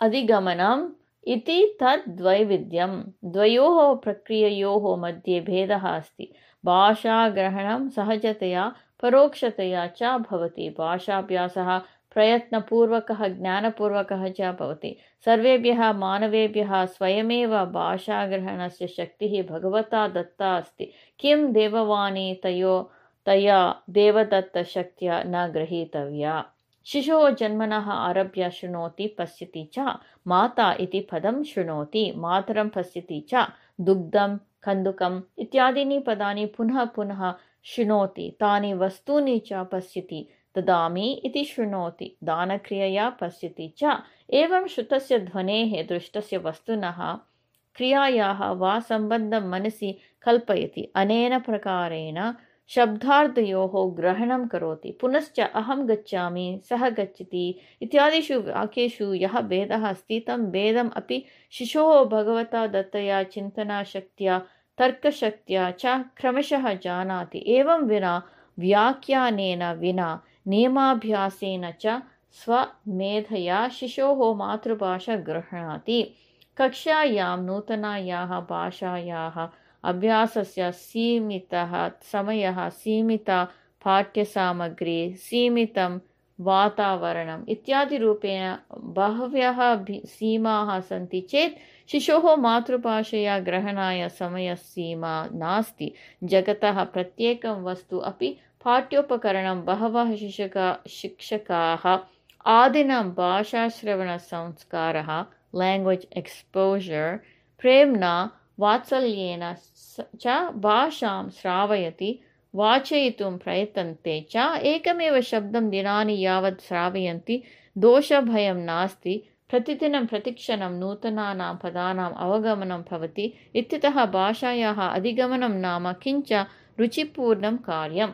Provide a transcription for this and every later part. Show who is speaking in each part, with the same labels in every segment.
Speaker 1: अधिगमनम् इति तद् द्वैविध्यं द्वयोः प्रक्रिययोः मध्ये भेदः अस्ति। भाषाग्रहणं सहजतया परोक्षतया च भवति। भाषाभ्यासः प्रयत्नपूर्वकः ज्ञानपूर्वकः च भवति। सर्वेभ्यः मानवेभ्यः स्वयमेव भाषाग्रहणस्य शक्तिः भगवता दत्ता अस्ति। किं देववाणी तयो तया देवदत्तशक्त्या न गृहीतव्या शिशोः जन्मनः आरभ्य शृणोति पश्यति च माता इति पदं शृणोति मातरं पश्यति च दुग्धं कन्दुकम् इत्यादीनि पदानि पुनः पुनः शृणोति। तानि वस्तूनि च पश्यति ददामि इति शृणोति। दानक्रियया पश्यति च। एवं श्रुतस्य ध्वनेः दृष्टस्य वस्तुनः क्रियायाः वा सम्बन्धं मनसि कल्पयति। अनेन प्रकारेण शब्दार्थयोः ग्रहणं करोति। पुनश्च अहं गच्छामि सः गच्छति इत्यादिषु वाक्येषु यः भेदः अस्ति तं भेदम् अपि शिशोः भगवता दत्तया चिन्तनाशक्त्या तर्कशक्त्या च क्रमशः जानाति। एवं विना व्याख्यानेन विना नियमाभ्यासेन च स्वमेधया शिशोः मातृभाषा गृह्णाति कक्षायां नूतनायाः भाषायाः अभ्यासस्य सीमितः समयः सीमिता पाठ्यसामग्री सीमितं वातावरणम् इत्यादिरूपेण बह्व्यः सीमाः सन्ति चेत् शिशोः मातृभाषया ग्रहणाय समयसीमा नास्ति जगतः प्रत्येकं वस्तु अपि पाठ्योपकरणं बहवः शिक्षका शिक्षकाः आदिनं भाषाश्रवणसंस्कारः लेङ्ग्वेज् एक्स्पोजर् प्रेम्णा वात्सल्येन च भाषां श्रावयति वाचयितुं प्रयतन्ते च। एकमेव शब्दं दिनानि यावत् श्रावयन्ति दोषभयं नास्ति। प्रतिदिनं प्रतिक्षणं नूतनानां पदानाम् अवगमनं भवति। इत्यतः भाषायाः अधिगमनं नाम किञ्च रुचिपूर्णं कार्यम्।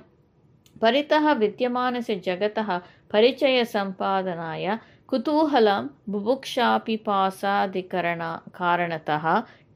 Speaker 1: परितः विद्यमानस्य जगतः परिचयसम्पादनाय कुतूहलं बुभुक्षापिपासादिकरण कारणतः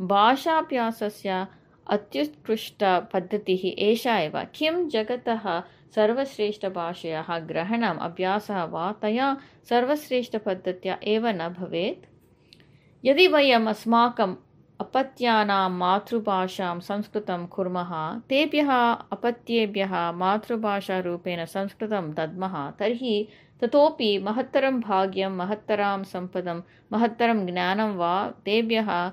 Speaker 1: भाषाभ्यासस्य अत्युत्कृष्टपद्धतिः एषा एव। किं जगतः सर्वश्रेष्ठभाषयाः ग्रहणम् अभ्यासः वा तया सर्वश्रेष्ठपद्धत्या एव न भवेत्? यदि वयम् अस्माकम् अपत्यानां मातृभाषां संस्कृतं कुर्मः तेभ्यः अपत्येभ्यः मातृभाषारूपेण संस्कृतं दद्मः तर्हि ततोपि महत्तरं भाग्यं महत्तरां सम्पदं महत्तरं ज्ञानं वा तेभ्यः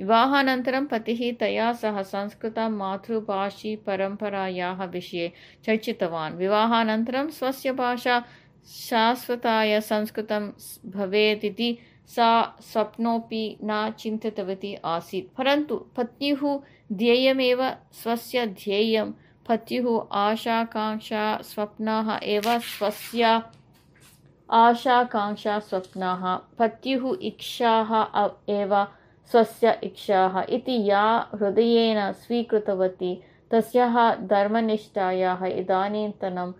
Speaker 1: विवाहानन्तरं पतिः तया सह संस्कृतं मातृभाषी परम्परायाः विषये चर्चितवान् विवाहानन्तरं स्वस्य भाषा शाश्वताय संस्कृतं भवेत् इति सा स्वप्नोपि न चिन्तितवती आसीत् परन्तु पत्युः ध्येयमेव स्वस्य ध्येयं पत्युः आशाकाङ्क्षा स्वप्नाः एव स्वस्य आशाकाङ्क्षा स्वप्नाः पत्युः इच्छाः एव स्वस्य इच्छाः इति या हृदयेन स्वीकृतवती तस्याः धर्मनिष्ठायाः इदानीन्तनं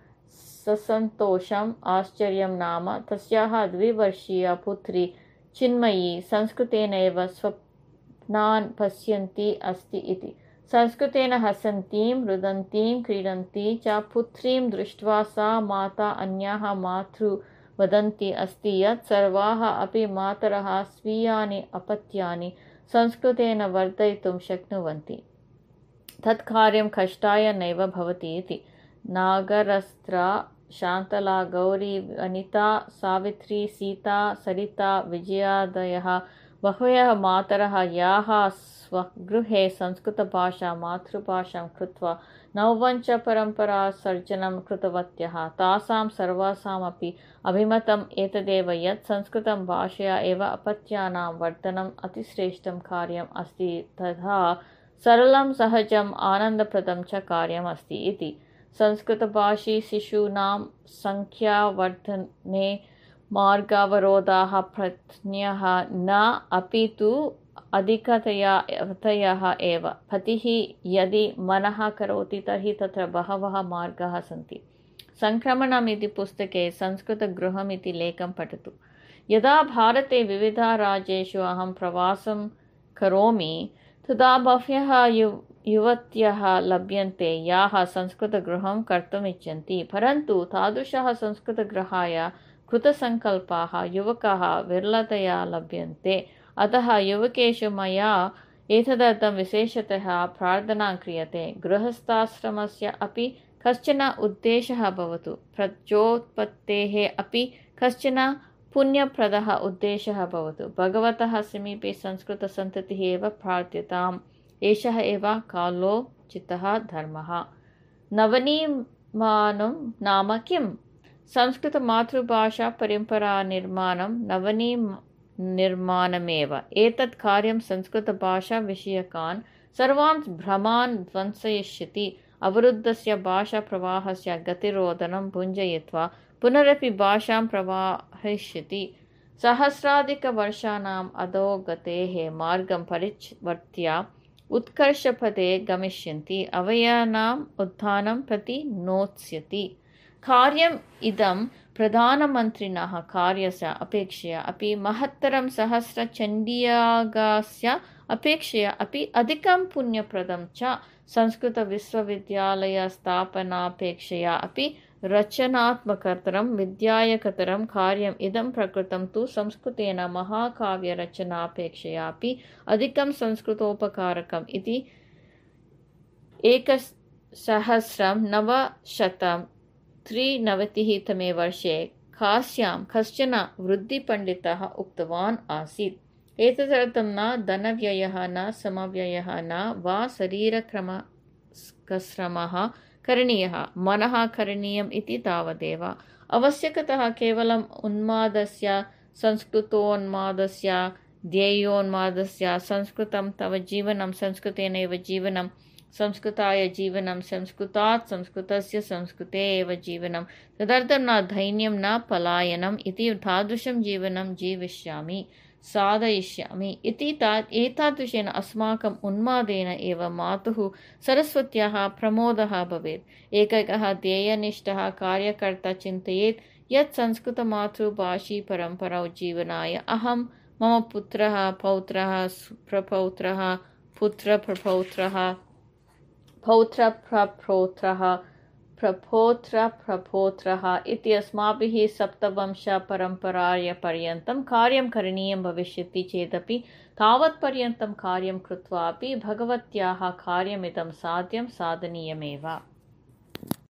Speaker 1: ससन्तोषम् आश्चर्यं नाम तस्याः द्विवर्षीया पुत्री चिन्मयी संस्कृतेनैव स्वप्नान् पश्यन्ती अस्ति इति संस्कृतेन हसन्तीं रुदन्तीं क्रीडन्ती च पुत्रीं दृष्ट्वा सा माता अन्याः मातृ वदन्ती अस्ति यत् सर्वाः अपि मातरः स्वीयानि अपत्यानि संस्कृतेन वर्धयितुं शक्नुवन्ति। तत् कार्यं कष्टाय नैव भवति इति। नागरस्त्रा शान्तला गौरी अनिता सावित्री सीता सरिता विजयादयः बह्व्यः मातरः याः स्वगृहे संस्कृतभाषा मातृभाषां कृत्वा नववञ्च परम्परासर्जनं कृतवत्यः। तासां सर्वासामपि अभिमतम् एतदेव यत् संस्कृतं भाषया एव अपत्यानां वर्धनम् अतिश्रेष्ठं कार्यम् अस्ति तथा सरलं सहजम् आनन्दप्रदं च कार्यमस्ति इति। संस्कृतभाषी शिशूनां सङ्ख्यावर्धने मार्गावरोधाः प्रज्ञः न अपि तु अधिकतया तयः एव। पतिः यदि मनः करोति तर्हि तत्र बहवः मार्गाः सन्ति। सङ्क्रमणम् इति पुस्तके संस्कृतगृहम् इति लेखं पठतु। यदा भारते विविधराज्येषु अहं प्रवासं करोमि तदा बह्व्यः यु युवत्यः लभ्यन्ते याः संस्कृतगृहं कर्तुम् इच्छन्ति परन्तु तादृशः संस्कृतगृहाय कृतसङ्कल्पाः युवकाः विरलतया लभ्यन्ते अतः युवकेषु मया एतदर्थं विशेषतः प्रार्थना क्रियते। गृहस्थाश्रमस्य अपि कश्चन उद्देशः भवतु। प्रजोत्पत्तेः अपि कश्चन पुण्यप्रदः उद्देशः भवतु। भगवतः समीपे संस्कृतसन्ततिः एव प्रार्थ्यताम् एषः एव कालोचितः धर्मः। नवनीमानं नाम किम्? संस्कृतमातृभाषापरम्परानिर्माणं नवनीनिर्माणमेव एतत् कार्यं संस्कृतभाषाविषयकान् सर्वान् भ्रमान् ध्वंसयिष्यति। अवरुद्धस्य भाषाप्रवाहस्य गतिरोधनं भुञ्जयित्वा पुनरपि भाषां प्रवाहयिष्यति। सहस्राधिकवर्षाणाम् अधोगतेः मार्गं परिवर्त्य उत्कर्षपदे गमिष्यन्ति। अवयानाम् उत्थानं प्रति नोत्स्यति। कार्यम् इदं प्रधानमन्त्रिणः कार्यस्य अपेक्षया अपि महत्तरं सहस्रचण्डीयागस्य अपेक्षया अपि अधिकं पुण्यप्रदं च संस्कृतविश्वविद्यालयस्थापनापेक्षया अपि रचनात्मकतरं विद्यायकतरं कार्यम् इदं प्रकृतं तु संस्कृतेन महाकाव्यरचनापेक्षयापि अधिकं संस्कृतोपकारकम् इति एकसहस्रं नवशतं त्रिनवतिः तमे वर्षे काश्यां कश्चन वृद्धिपण्डितः उक्तवान् आसीत्। एतदर्थं न धनव्ययः न समव्ययः न वा शरीरक्रमश्रमः करणीयः। मनः करणीयम् इति तावदेव। आवश्यकतः केवलम् उन्मादस्य संस्कृतोन्मादस्य ध्येयोन्मादस्य संस्कृतं तव जीवनं संस्कृतेनैव जीवनं संस्कृताय जीवनं संस्कृतात् संस्कृतस्य संस्कृते एव जीवनं तदर्थं न धैन्यं न पलायनम् इति तादृशं जीवनं जीविष्यामि साधयिष्यामि इति ता एतादृशेन अस्माकम् उन्मादेन एव मातुः सरस्वत्याः प्रमोदः भवेत् एकैकः ध्येयनिष्ठः कार्यकर्ता चिन्तयेत् यत् संस्कृतमातृभाषी परम्परा जीवनाय अहं मम पुत्रः पौत्रः प्रपौत्रः पुत्रप्रपौत्रः पौत्रप्रपौत्रः प्रपोत्रप्रपोत्रः इति अस्माभिः सप्तवंशपरम्परायपर्यन्तं कार्यं करणीयं भविष्यति चेदपि तावत्पर्यन्तं कार्यं कृत्वापि भगवत्याः कार्यमिदं साध्यं साधनीयमेव